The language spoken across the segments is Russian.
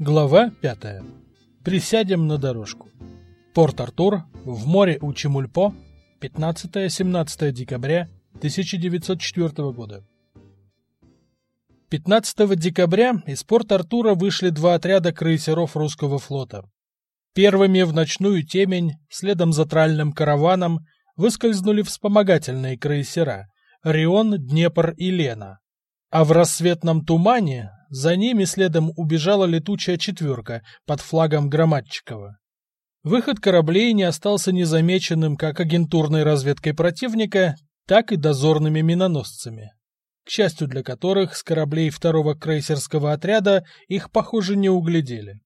Глава 5. Присядем на дорожку. Порт-Артур, в море у Чемульпо, 15-17 декабря 1904 года. 15 декабря из Порт-Артура вышли два отряда крейсеров русского флота. Первыми в ночную темень, следом за тральным караваном, выскользнули вспомогательные крейсера «Рион», «Днепр» и «Лена». А в рассветном тумане за ними следом убежала летучая четверка под флагом Громадчикова. Выход кораблей не остался незамеченным как агентурной разведкой противника, так и дозорными миноносцами, к счастью для которых с кораблей второго крейсерского отряда их, похоже, не углядели.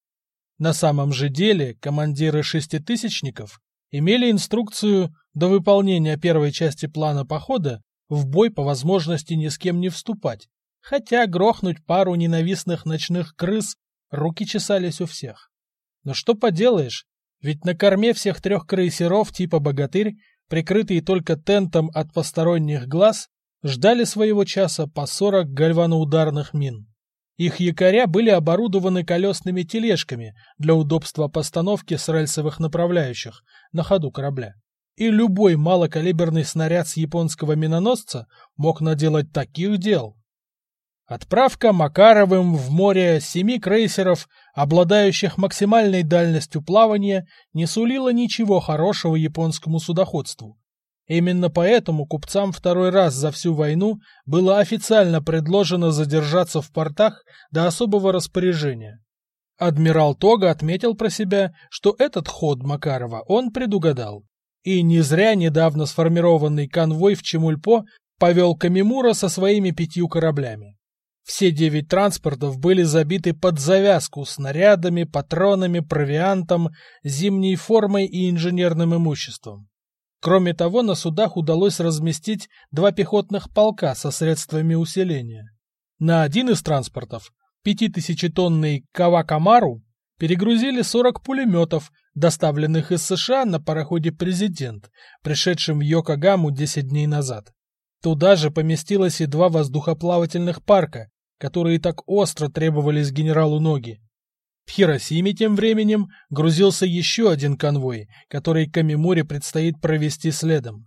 На самом же деле командиры шеститысячников имели инструкцию до выполнения первой части плана похода в бой по возможности ни с кем не вступать, хотя грохнуть пару ненавистных ночных крыс руки чесались у всех. Но что поделаешь, ведь на корме всех трех крейсеров типа «Богатырь», прикрытые только тентом от посторонних глаз, ждали своего часа по 40 гальваноударных мин. Их якоря были оборудованы колесными тележками для удобства постановки с рельсовых направляющих на ходу корабля. И любой малокалиберный снаряд с японского миноносца мог наделать таких дел. Отправка Макаровым в море семи крейсеров, обладающих максимальной дальностью плавания, не сулила ничего хорошего японскому судоходству. Именно поэтому купцам второй раз за всю войну было официально предложено задержаться в портах до особого распоряжения. Адмирал Тога отметил про себя, что этот ход Макарова он предугадал. И не зря недавно сформированный конвой в Чемульпо повел Камимура со своими пятью кораблями. Все девять транспортов были забиты под завязку снарядами, патронами, провиантом, зимней формой и инженерным имуществом. Кроме того, на судах удалось разместить два пехотных полка со средствами усиления. На один из транспортов, пятитысячетонный Кавакамару, перегрузили 40 пулеметов, доставленных из США на пароходе «Президент», пришедшем в Йокогаму 10 дней назад. Туда же поместилось и два воздухоплавательных парка, которые так остро требовались генералу Ноги. В Хиросиме тем временем грузился еще один конвой, который Камимуре предстоит провести следом.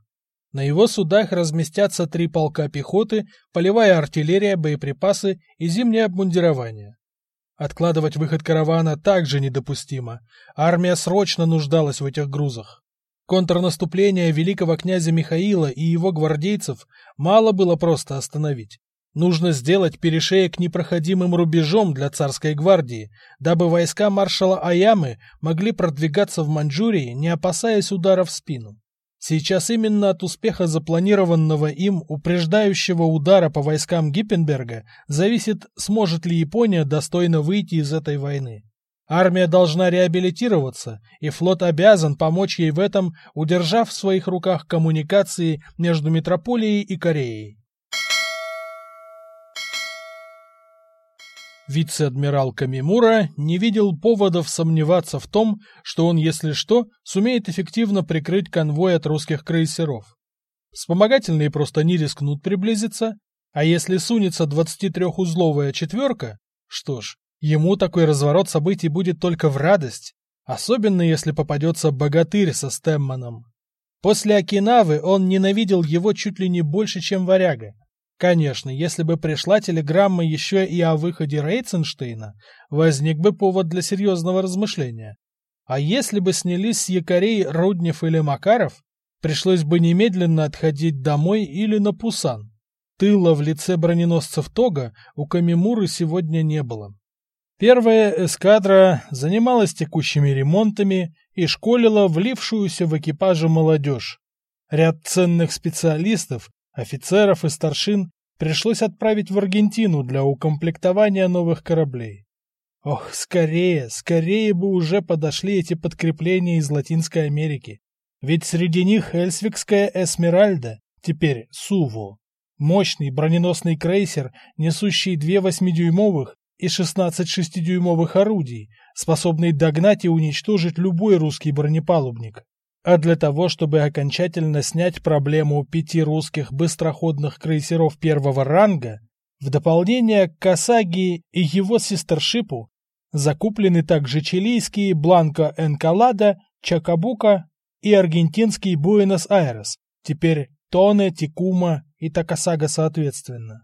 На его судах разместятся три полка пехоты, полевая артиллерия, боеприпасы и зимнее обмундирование. Откладывать выход каравана также недопустимо. Армия срочно нуждалась в этих грузах. Контрнаступление великого князя Михаила и его гвардейцев мало было просто остановить. Нужно сделать перешеек непроходимым рубежом для царской гвардии, дабы войска маршала Аямы могли продвигаться в Маньчжурии, не опасаясь удара в спину. Сейчас именно от успеха запланированного им упреждающего удара по войскам Гиппенберга зависит, сможет ли Япония достойно выйти из этой войны. Армия должна реабилитироваться, и флот обязан помочь ей в этом, удержав в своих руках коммуникации между метрополией и Кореей. Вице-адмирал Камимура не видел поводов сомневаться в том, что он, если что, сумеет эффективно прикрыть конвой от русских крейсеров. Вспомогательные просто не рискнут приблизиться, а если сунется 23-узловая четверка, что ж, ему такой разворот событий будет только в радость, особенно если попадется богатырь со Стэмманом. После Окинавы он ненавидел его чуть ли не больше, чем варяга. Конечно, если бы пришла телеграмма еще и о выходе Рейценштейна, возник бы повод для серьезного размышления. А если бы снялись с якорей Руднев или Макаров, пришлось бы немедленно отходить домой или на Пусан. Тыла в лице броненосцев Тога у Камимуры сегодня не было. Первая эскадра занималась текущими ремонтами и школила влившуюся в экипажи молодежь. Ряд ценных специалистов Офицеров и старшин пришлось отправить в Аргентину для укомплектования новых кораблей. Ох, скорее, скорее бы уже подошли эти подкрепления из Латинской Америки. Ведь среди них Эльсвикская Эсмеральда, теперь Суво. Мощный броненосный крейсер, несущий две восьмидюймовых и шестнадцать шестидюймовых орудий, способный догнать и уничтожить любой русский бронепалубник. А для того, чтобы окончательно снять проблему пяти русских быстроходных крейсеров первого ранга, в дополнение к Касаги и его сестершипу, Закуплены также чилийские Бланко Энкалада, Чакабука и аргентинский Буэнос-Айрес, теперь Тоне, Тикума и Такасага соответственно.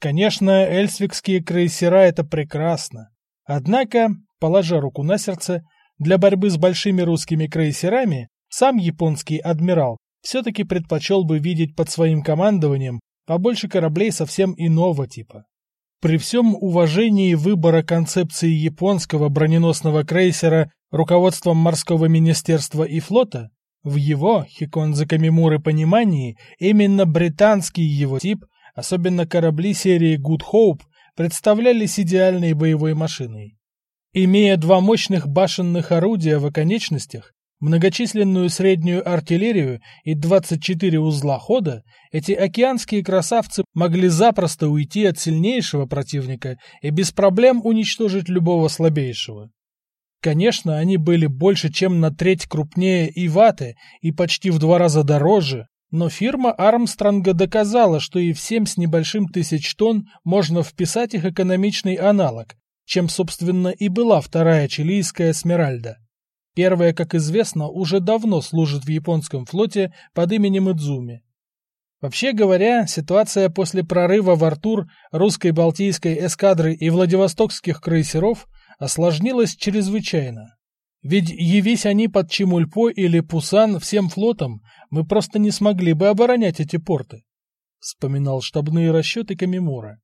Конечно, эльсвикские крейсера — это прекрасно. Однако, положа руку на сердце, для борьбы с большими русскими крейсерами сам японский адмирал все-таки предпочел бы видеть под своим командованием побольше кораблей совсем иного типа. При всем уважении выбора концепции японского броненосного крейсера руководством морского министерства и флота, в его, Хиконза Камимуры, понимании, именно британский его тип, особенно корабли серии Good Hope, представлялись идеальной боевой машиной. Имея два мощных башенных орудия в оконечностях, многочисленную среднюю артиллерию и 24 узла хода, эти океанские красавцы могли запросто уйти от сильнейшего противника и без проблем уничтожить любого слабейшего. Конечно, они были больше, чем на треть крупнее Иваты и почти в два раза дороже, но фирма Армстронга доказала, что и в семь с небольшим тысяч тонн можно вписать их экономичный аналог, чем, собственно, и была вторая чилийская «Смеральда». Первая, как известно, уже давно служит в японском флоте под именем Идзуми. Вообще говоря, ситуация после прорыва в Артур русской Балтийской эскадры и Владивостокских крейсеров осложнилась чрезвычайно. Ведь явись они под Чемульпо или Пусан всем флотом, мы просто не смогли бы оборонять эти порты, вспоминал штабные расчеты Камимура.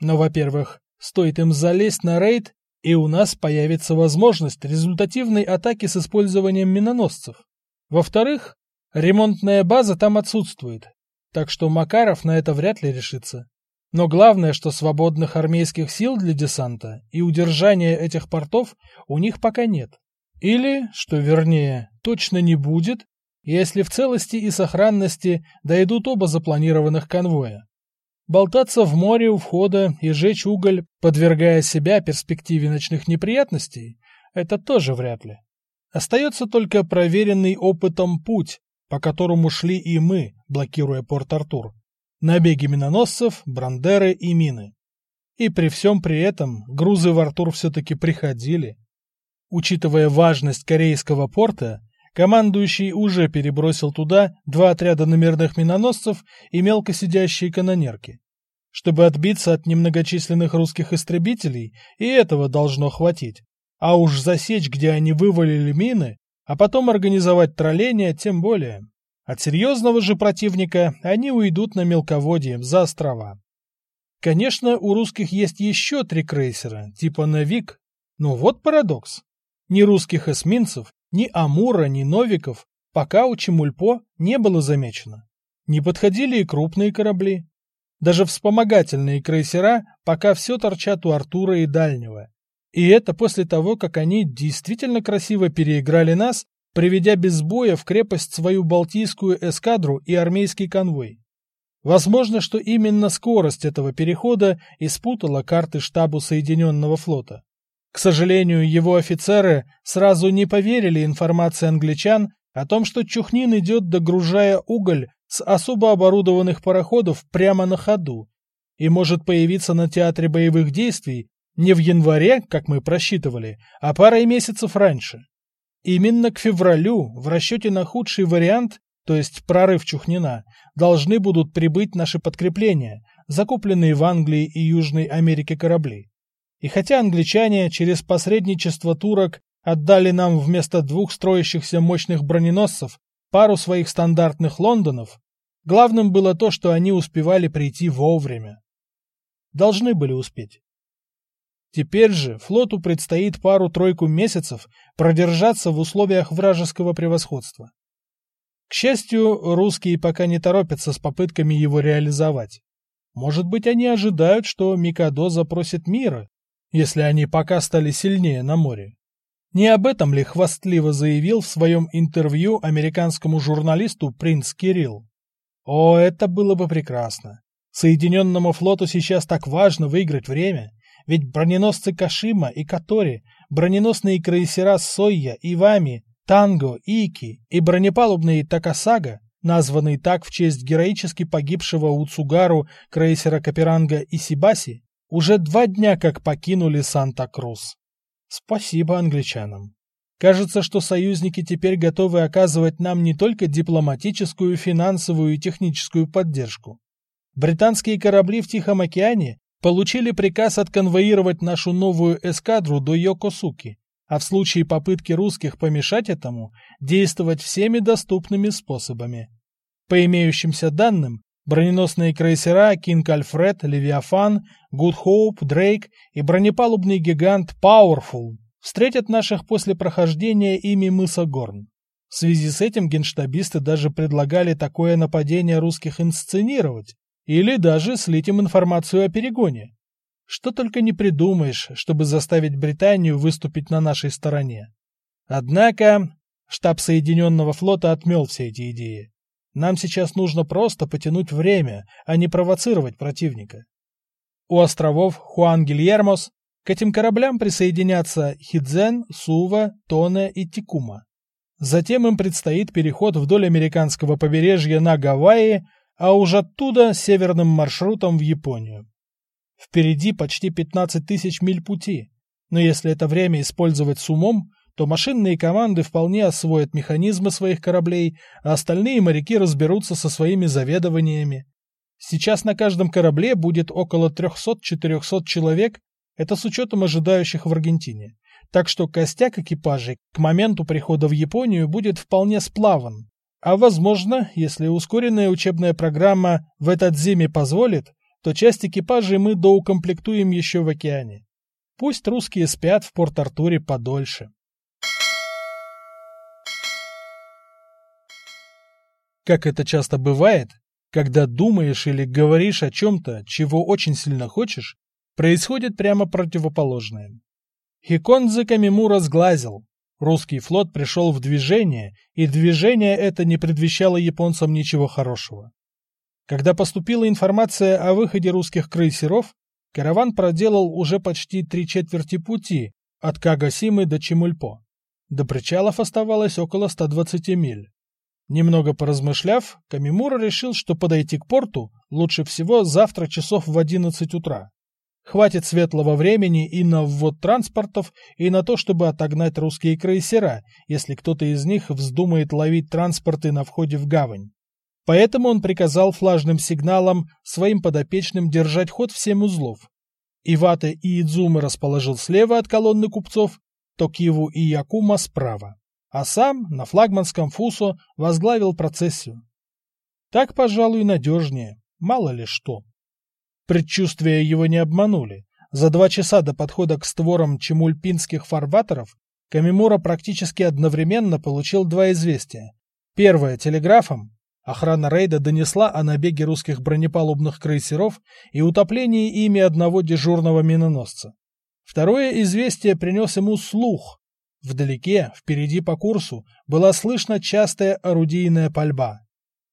Но, во-первых, стоит им залезть на рейд, и у нас появится возможность результативной атаки с использованием миноносцев. Во-вторых, ремонтная база там отсутствует, так что Макаров на это вряд ли решится. Но главное, что свободных армейских сил для десанта и удержания этих портов у них пока нет. Или, что вернее, точно не будет, если в целости и сохранности дойдут оба запланированных конвоя. Болтаться в море у входа и жечь уголь, подвергая себя перспективе ночных неприятностей, это тоже вряд ли. Остается только проверенный опытом путь, по которому шли и мы, блокируя Порт-Артур. Набеги миноносцев, брандеры и мины. И при всем при этом грузы в Артур все-таки приходили. Учитывая важность корейского порта, командующий уже перебросил туда два отряда номерных миноносцев и мелко сидящие канонерки. Чтобы отбиться от немногочисленных русских истребителей, и этого должно хватить. А уж засечь, где они вывалили мины, а потом организовать тролление, тем более. От серьезного же противника они уйдут на мелководье, за острова. Конечно, у русских есть еще три крейсера, типа «Навик», но вот парадокс. Ни русских эсминцев, ни Амура, ни Новиков пока у Чемульпо не было замечено. Не подходили и крупные корабли. Даже вспомогательные крейсера пока все торчат у Артура и Дальнего. И это после того, как они действительно красиво переиграли нас, приведя без боя в крепость свою Балтийскую эскадру и армейский конвой. Возможно, что именно скорость этого перехода испутала карты штабу Соединенного флота. К сожалению, его офицеры сразу не поверили информации англичан о том, что Чухнин идет, догружая уголь с особо оборудованных пароходов прямо на ходу и может появиться на театре боевых действий не в январе, как мы просчитывали, а парой месяцев раньше. Именно к февралю, в расчете на худший вариант, то есть прорыв Чухнина, должны будут прибыть наши подкрепления, закупленные в Англии и Южной Америке корабли. И хотя англичане через посредничество турок отдали нам вместо двух строящихся мощных броненосцев пару своих стандартных Лондонов, главным было то, что они успевали прийти вовремя. Должны были успеть. Теперь же флоту предстоит пару-тройку месяцев продержаться в условиях вражеского превосходства. К счастью, русские пока не торопятся с попытками его реализовать. Может быть, они ожидают, что Микадо запросит мира, если они пока стали сильнее на море. Не об этом ли хвастливо заявил в своем интервью американскому журналисту принц Кирилл? О, это было бы прекрасно. Соединенному флоту сейчас так важно выиграть время, ведь броненосцы Кашима и Катори, броненосные крейсера Сойя, Ивами, Танго, Ики и бронепалубные Такасага, названные так в честь героически погибшего Уцугару крейсера Каперанга Исибаси, уже два дня как покинули Санта-Крус. Спасибо англичанам. Кажется, что союзники теперь готовы оказывать нам не только дипломатическую, финансовую и техническую поддержку. Британские корабли в Тихом океане получили приказ отконвоировать нашу новую эскадру до Йокосуки, а в случае попытки русских помешать этому, действовать всеми доступными способами. По имеющимся данным, броненосные крейсера «Кинг Альфред», «Левиафан», «Гуд Хоуп», «Дрейк» и бронепалубный гигант «Пауэрфул» встретят наших после прохождения ими мыса Горн. В связи с этим генштабисты даже предлагали такое нападение русских инсценировать или даже слить им информацию о перегоне. Что только не придумаешь, чтобы заставить Британию выступить на нашей стороне. Однако штаб Соединенного флота отмел все эти идеи. Нам сейчас нужно просто потянуть время, а не провоцировать противника. У островов Хуан-Гильермос к этим кораблям присоединятся Хидзен, Сува, Тоне и Тикума. Затем им предстоит переход вдоль американского побережья на Гавайи, а уже оттуда северным маршрутом в Японию. Впереди почти 15 тысяч миль пути, но если это время использовать с умом, то машинные команды вполне освоят механизмы своих кораблей, а остальные моряки разберутся со своими заведованиями. Сейчас на каждом корабле будет около 300-400 человек, это с учетом ожидающих в Аргентине. Так что костяк экипажей к моменту прихода в Японию будет вполне сплаван. А возможно, если ускоренная учебная программа в этот зиме позволит, то часть экипажей мы доукомплектуем еще в океане. Пусть русские спят в Порт-Артуре подольше. Как это часто бывает, когда думаешь или говоришь о чем-то, чего очень сильно хочешь, происходит прямо противоположное. Хиконзе Камимура сглазил. Русский флот пришел в движение, и движение это не предвещало японцам ничего хорошего. Когда поступила информация о выходе русских крейсеров, караван проделал уже почти три четверти пути от Кагасимы до Чемульпо. До причалов оставалось около 120 миль. Немного поразмышляв, Камимура решил, что подойти к порту лучше всего завтра часов в 11 утра. Хватит светлого времени и на ввод транспортов, и на то, чтобы отогнать русские крейсера, если кто-то из них вздумает ловить транспорты на входе в гавань. Поэтому он приказал флажным сигналом своим подопечным держать ход в семь узлов. Ивата и Идзумы расположил слева от колонны купцов, Токиву и Якума справа, а сам на флагманском фусо возглавил процессию. Так, пожалуй, надежнее, мало ли что. Предчувствия его не обманули. За два часа до подхода к створам чемульпинских фарватеров Камимура практически одновременно получил два известия. Первое – телеграфом. Охрана рейда донесла о набеге русских бронепалубных крейсеров и утоплении ими одного дежурного миноносца. Второе известие принес ему слух. Вдалеке, впереди по курсу, была слышна частая орудийная пальба.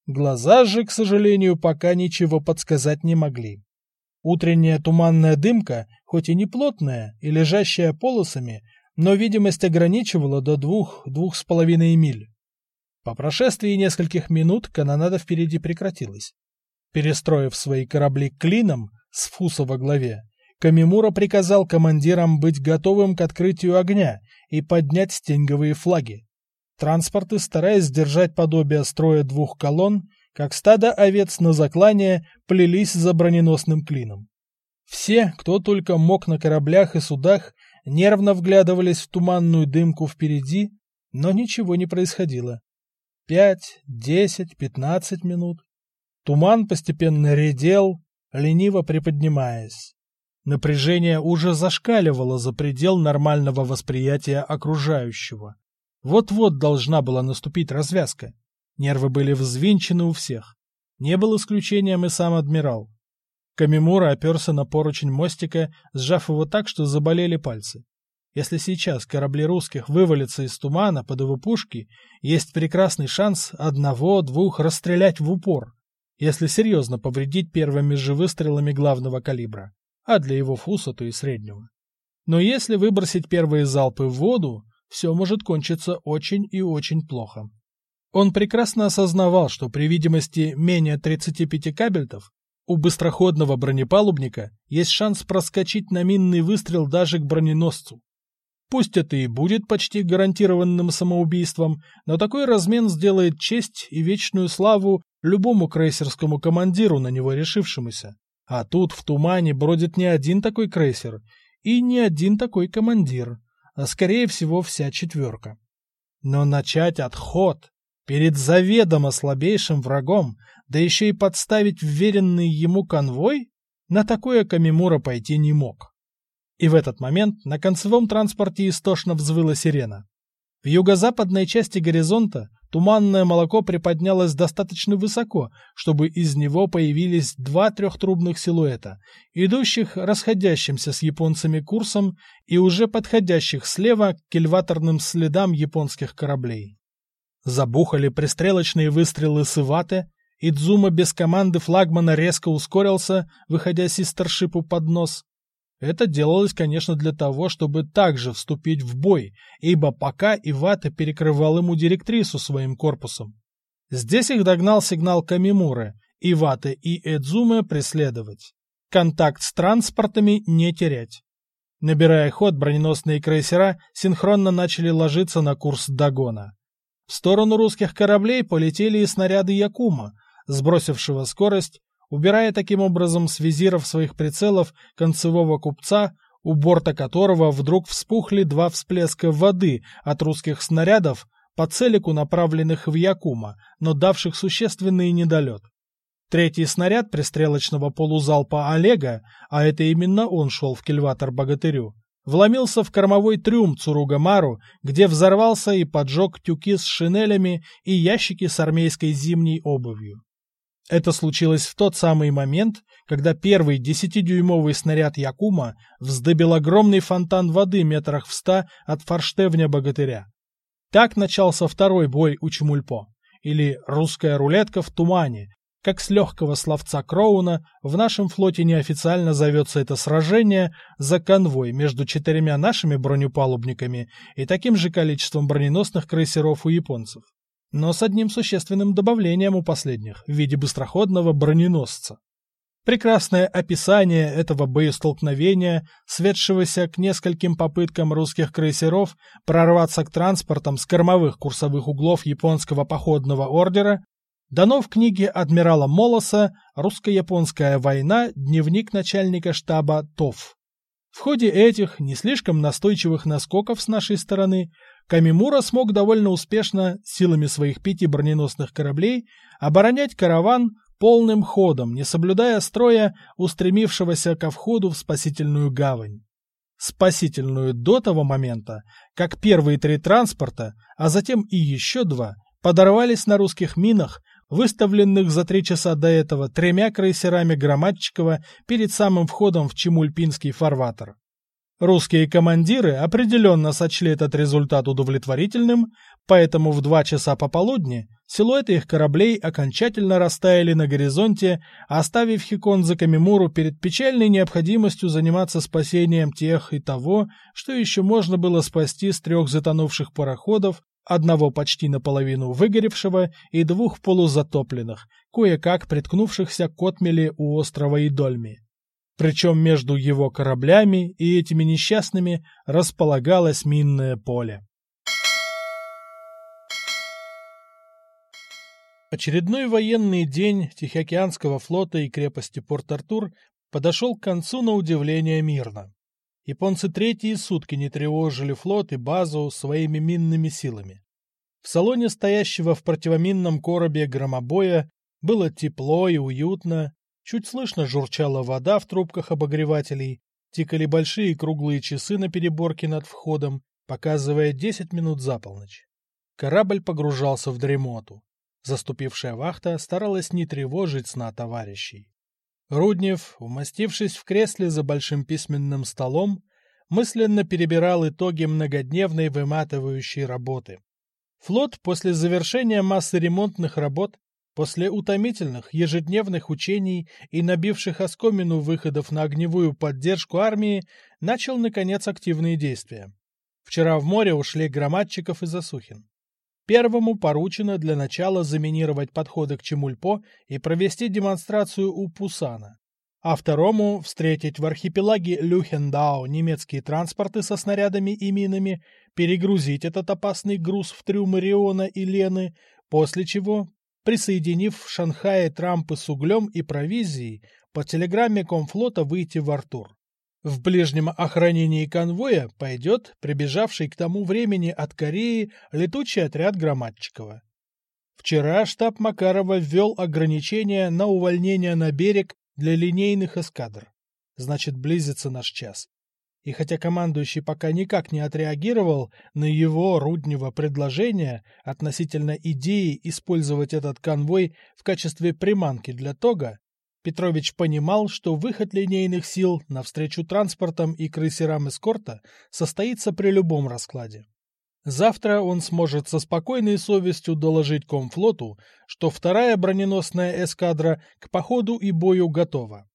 Глаза же, к сожалению, пока ничего подсказать не могли. Утренняя туманная дымка, хоть и не плотная и лежащая полосами, но видимость ограничивала до двух-двух с половиной миль. По прошествии нескольких минут канонада впереди прекратилась. Перестроив свои корабли клином с Фуса во главе, Камимура приказал командирам быть готовым к открытию огня и поднять стенговые флаги. Транспорты, стараясь сдержать подобие строя двух колонн, как стадо овец на заклание, плелись за броненосным клином. Все, кто только мог на кораблях и судах, нервно вглядывались в туманную дымку впереди, но ничего не происходило. Пять, десять, пятнадцать минут. Туман постепенно редел, лениво приподнимаясь. Напряжение уже зашкаливало за предел нормального восприятия окружающего. Вот-вот должна была наступить развязка. Нервы были взвинчены у всех. Не был исключением и сам адмирал. Камимура оперся на поручень мостика, сжав его так, что заболели пальцы. Если сейчас корабли русских вывалятся из тумана под его пушки, есть прекрасный шанс одного-двух расстрелять в упор, если серьезно повредить первыми же выстрелами главного калибра, а для его фуса то и среднего. Но если выбросить первые залпы в воду, все может кончиться очень и очень плохо. Он прекрасно осознавал, что при видимости менее 35 кабельтов у быстроходного бронепалубника есть шанс проскочить на минный выстрел даже к броненосцу. Пусть это и будет почти гарантированным самоубийством, но такой размен сделает честь и вечную славу любому крейсерскому командиру, на него решившемуся. А тут в тумане бродит не один такой крейсер и не один такой командир, а скорее всего вся четверка. Но начать отход перед заведомо слабейшим врагом, да еще и подставить вверенный ему конвой, на такое Камимура пойти не мог. И в этот момент на концевом транспорте истошно взвыла сирена. В юго-западной части горизонта туманное молоко приподнялось достаточно высоко, чтобы из него появились два трехтрубных силуэта, идущих расходящимся с японцами курсом и уже подходящих слева к кильваторным следам японских кораблей. Забухали пристрелочные выстрелы с Иваты, и Дзума без команды флагмана резко ускорился, выходя систершипу под нос, это делалось, конечно, для того, чтобы также вступить в бой, ибо пока Ивата перекрывал ему директрису своим корпусом. Здесь их догнал сигнал Камимуры, Ивата и Эдзуме преследовать. Контакт с транспортами не терять. Набирая ход, броненосные крейсера синхронно начали ложиться на курс Дагона. В сторону русских кораблей полетели и снаряды Якума, сбросившего скорость убирая таким образом с визиров своих прицелов концевого купца, у борта которого вдруг вспухли два всплеска воды от русских снарядов по целику, направленных в Якума, но давших существенный недолет. Третий снаряд пристрелочного полузалпа Олега, а это именно он шел в кильватор богатырю, вломился в кормовой трюм Цуругамару, где взорвался и поджег тюки с шинелями и ящики с армейской зимней обувью. Это случилось в тот самый момент, когда первый десятидюймовый снаряд Якума вздыбил огромный фонтан воды метрах в ста от форштевня богатыря. Так начался второй бой у Чемульпо, или «русская рулетка в тумане», как с легкого словца Кроуна в нашем флоте неофициально зовется это сражение за конвой между четырьмя нашими бронепалубниками и таким же количеством броненосных крейсеров у японцев но с одним существенным добавлением у последних в виде быстроходного броненосца. Прекрасное описание этого боестолкновения, светшегося к нескольким попыткам русских крейсеров прорваться к транспортам с кормовых курсовых углов японского походного ордера, дано в книге адмирала Молоса «Русско-японская война. Дневник начальника штаба ТОВ». В ходе этих не слишком настойчивых наскоков с нашей стороны Камимура смог довольно успешно силами своих пяти броненосных кораблей оборонять караван полным ходом, не соблюдая строя устремившегося ко входу в спасительную гавань. Спасительную до того момента, как первые три транспорта, а затем и еще два, подорвались на русских минах, выставленных за три часа до этого тремя крейсерами Громадчикова перед самым входом в Чемульпинский фарватер. Русские командиры определенно сочли этот результат удовлетворительным, поэтому в два часа пополудни силуэты их кораблей окончательно растаяли на горизонте, оставив Хиконза Камимуру перед печальной необходимостью заниматься спасением тех и того, что еще можно было спасти с трех затонувших пароходов, одного почти наполовину выгоревшего и двух полузатопленных, кое-как приткнувшихся к отмели у острова Идольми. Причем между его кораблями и этими несчастными располагалось минное поле. Очередной военный день Тихоокеанского флота и крепости Порт-Артур подошел к концу на удивление мирно. Японцы третьи сутки не тревожили флот и базу своими минными силами. В салоне стоящего в противоминном коробе громобоя было тепло и уютно, Чуть слышно журчала вода в трубках обогревателей, тикали большие круглые часы на переборке над входом, показывая 10 минут за полночь. Корабль погружался в дремоту. Заступившая вахта старалась не тревожить сна товарищей. Руднев, умастившись в кресле за большим письменным столом, мысленно перебирал итоги многодневной выматывающей работы. Флот после завершения массы ремонтных работ После утомительных ежедневных учений и набивших оскомину выходов на огневую поддержку армии начал, наконец, активные действия. Вчера в море ушли Громадчиков и Засухин. Первому поручено для начала заминировать подходы к Чемульпо и провести демонстрацию у Пусана. а второму встретить в архипелаге Люхендау немецкие транспорты со снарядами и минами, перегрузить этот опасный груз в трюмы Риона и Лены, после чего, присоединив в Шанхае трампы с углем и провизией, по телеграмме Комфлота выйти в Артур. В ближнем охранении конвоя пойдет прибежавший к тому времени от Кореи летучий отряд Громадчикова. Вчера штаб Макарова ввел ограничения на увольнение на берег для линейных эскадр. Значит, близится наш час. И хотя командующий пока никак не отреагировал на его руднего предложение относительно идеи использовать этот конвой в качестве приманки для Тога, Петрович понимал, что выход линейных сил навстречу транспортам и крейсерам эскорта состоится при любом раскладе. Завтра он сможет со спокойной совестью доложить комфлоту, что вторая броненосная эскадра к походу и бою готова.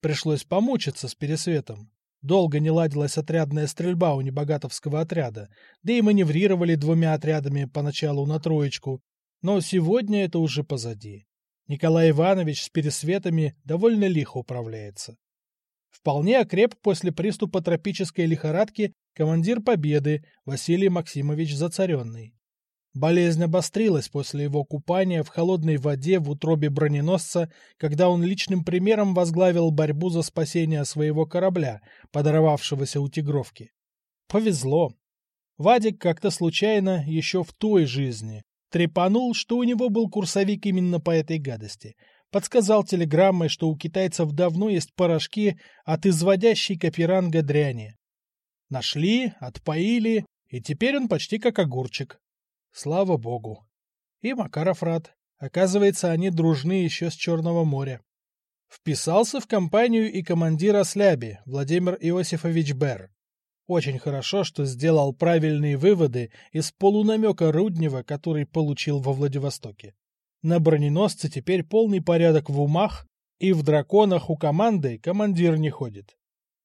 Пришлось помучиться с пересветом. Долго не ладилась отрядная стрельба у небогатовского отряда, да и маневрировали двумя отрядами поначалу на троечку, но сегодня это уже позади. Николай Иванович с пересветами довольно лихо управляется. Вполне окреп после приступа тропической лихорадки командир Победы Василий Максимович Зацаренный. Болезнь обострилась после его купания в холодной воде в утробе броненосца, когда он личным примером возглавил борьбу за спасение своего корабля, подорвавшегося у Тигровки. Повезло. Вадик как-то случайно, еще в той жизни, трепанул, что у него был курсовик именно по этой гадости. Подсказал телеграммой, что у китайцев давно есть порошки от изводящей копиранга дряни. Нашли, отпоили, и теперь он почти как огурчик. Слава богу. И Макаров рад. Оказывается, они дружны еще с Черного моря. Вписался в компанию и командир Осляби, Владимир Иосифович Бер. Очень хорошо, что сделал правильные выводы из полунамека Руднева, который получил во Владивостоке. На броненосце теперь полный порядок в умах, и в драконах у команды командир не ходит.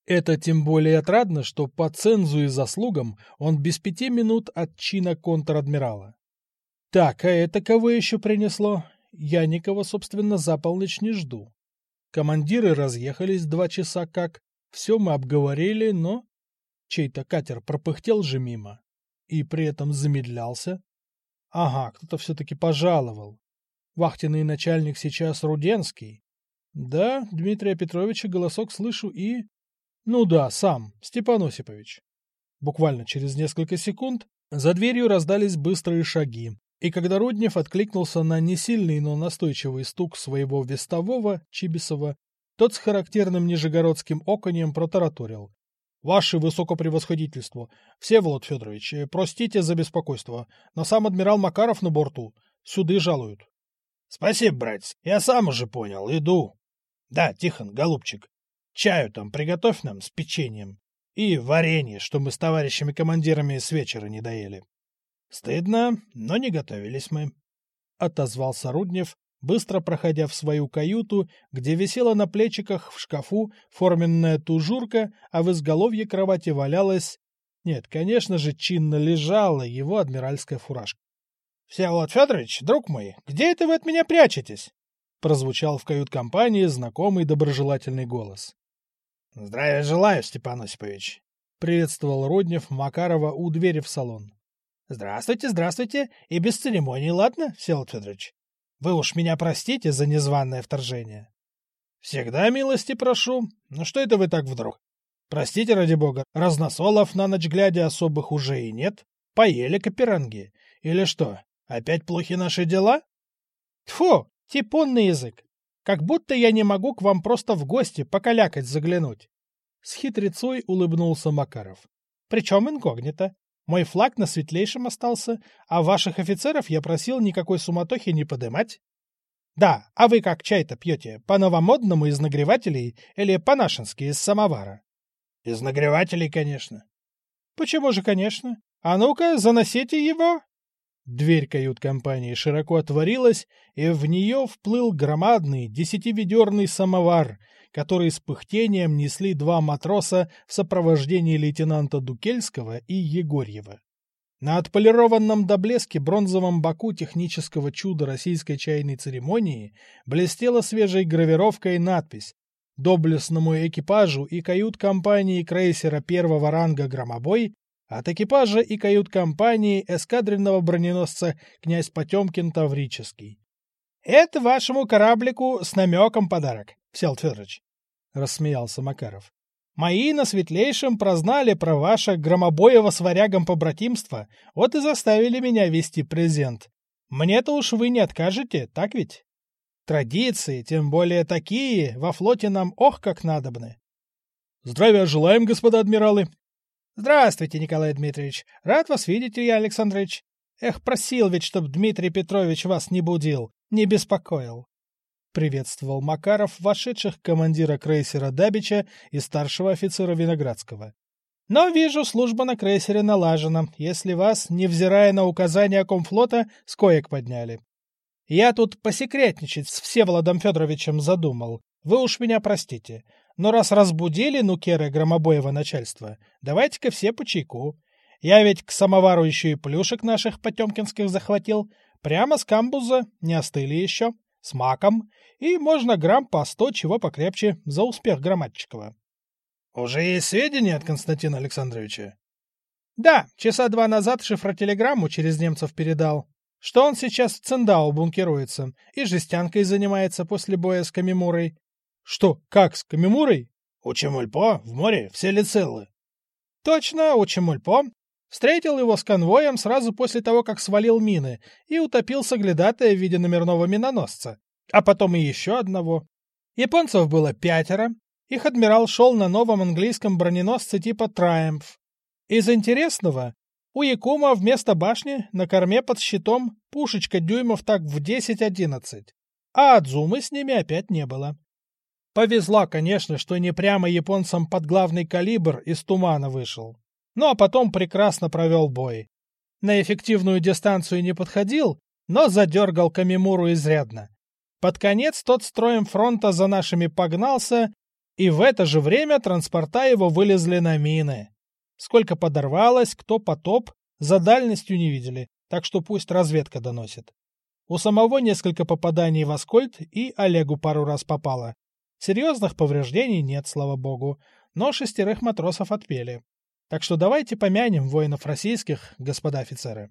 Это тем более отрадно, что по цензу и заслугам он без пяти минут от чина контр-адмирала. Так, а это кого еще принесло? Я никого, собственно, за полночь не жду. Командиры разъехались два часа как, все мы обговорили, но... Чей-то катер пропыхтел же мимо. И при этом замедлялся. Ага, кто-то все-таки пожаловал. Вахтенный начальник сейчас Руденский. Да, Дмитрия Петровича голосок слышу и... Ну да, сам, Степан Осипович. Буквально через несколько секунд за дверью раздались быстрые шаги, и когда Руднев откликнулся на несильный, но настойчивый стук своего вестового, Чибисова, тот с характерным нижегородским оконьем протараторил. «Ваше высокопревосходительство, Всеволод Федорович, простите за беспокойство, но сам адмирал Макаров на борту. Сюды жалуют». «Спасибо, братец, я сам уже понял, иду». «Да, Тихон, голубчик, Чаю там приготовь нам с печеньем. И варенье, что мы с товарищами-командирами с вечера не доели. Стыдно, но не готовились мы. Отозвался Руднев, быстро проходя в свою каюту, где висела на плечиках в шкафу форменная тужурка, а в изголовье кровати валялась... Нет, конечно же, чинно лежала его адмиральская фуражка. — Всеволод Федорович, друг мой, где это вы от меня прячетесь? — прозвучал в кают-компании знакомый доброжелательный голос. — Здравия желаю, Степан Осипович! — приветствовал Роднев Макарова у двери в салон. — Здравствуйте, здравствуйте, и без церемоний, ладно, Всеволод Федорович? Вы уж меня простите за незваное вторжение. — Всегда милости прошу. Ну что это вы так вдруг? Простите, ради бога, разносолов на ночь глядя особых уже и нет. Поели каперанги. Или что, опять плохи наши дела? Тьфу, типонный язык. Как будто я не могу к вам просто в гости покалякать заглянуть. С хитрецой улыбнулся Макаров. Причем инкогнито. Мой флаг на светлейшем остался, а ваших офицеров я просил никакой суматохи не подымать. Да, а вы как чай-то пьете? По-новомодному из нагревателей или по-нашенски из самовара? Из нагревателей, конечно. Почему же, конечно? А ну-ка, заносите его. Дверь кают-компании широко отворилась, и в нее вплыл громадный десятиведерный самовар, который с пыхтением несли два матроса в сопровождении лейтенанта Дукельского и Егорьева. На отполированном до блески бронзовом боку технического чуда российской чайной церемонии блестела свежей гравировкой надпись доблестному экипажу и кают-компании крейсера первого ранга «Громобой», от экипажа и кают-компании эскадренного броненосца князь Потемкин Таврический. «Это вашему кораблику с намеком подарок, Всеволод Федорович», — рассмеялся Макаров. «Мои на светлейшем прознали про ваше громобоево с варягом побратимство, вот и заставили меня вести презент. Мне-то уж вы не откажете, так ведь? Традиции, тем более такие, во флоте нам ох как надобны». «Здравия желаем, господа адмиралы!» «Здравствуйте, Николай Дмитриевич. Рад вас видеть, Илья Александрович. Эх, просил ведь, чтоб Дмитрий Петрович вас не будил, не беспокоил. Приветствовал Макаров вошедших командира крейсера Дабича и старшего офицера Виноградского. Но вижу, служба на крейсере налажена, если вас, невзирая на указания комфлота, с коек подняли. Я тут посекретничать с Всеволодом Федоровичем задумал. Вы уж меня простите. Но раз разбудили Нукеры Громобоева начальство, давайте-ка все по чайку. Я ведь к самовару еще и плюшек наших потемкинских захватил. Прямо с камбуза, не остыли еще, с маком. И можно грамм по сто, чего покрепче, за успех Громадчикова. Уже есть сведения от Константина Александровича? Да, часа два назад шифротелеграмму через немцев передал, что он сейчас в Циндау бункируется и жестянкой занимается после боя с Камимурой. Что, как с Камимурой? У Чемульпо в море все ли целы? Точно, у Чемульпо Встретил его с конвоем сразу после того, как свалил мины, и утопил соглядатая в виде номерного миноносца, а потом и еще одного. Японцев было пятеро, их адмирал шел на новом английском броненосце типа «Траемф». Из интересного, у Якума вместо башни на корме под щитом пушечка дюймов так в 10-11, а Адзумы с ними опять не было. Повезло, конечно, что не прямо японцам под главный калибр из тумана вышел. Ну а потом прекрасно провел бой. На эффективную дистанцию не подходил, но задергал Камимуру изрядно. Под конец тот строем фронта за нашими погнался, и в это же время транспорта его вылезли на мины. Сколько подорвалось, кто потоп, за дальностью не видели, так что пусть разведка доносит. У самого несколько попаданий в Аскольд и Олегу пару раз попало. Серьезных повреждений нет, слава богу, но шестерых матросов отпели. Так что давайте помянем воинов российских, господа офицеры.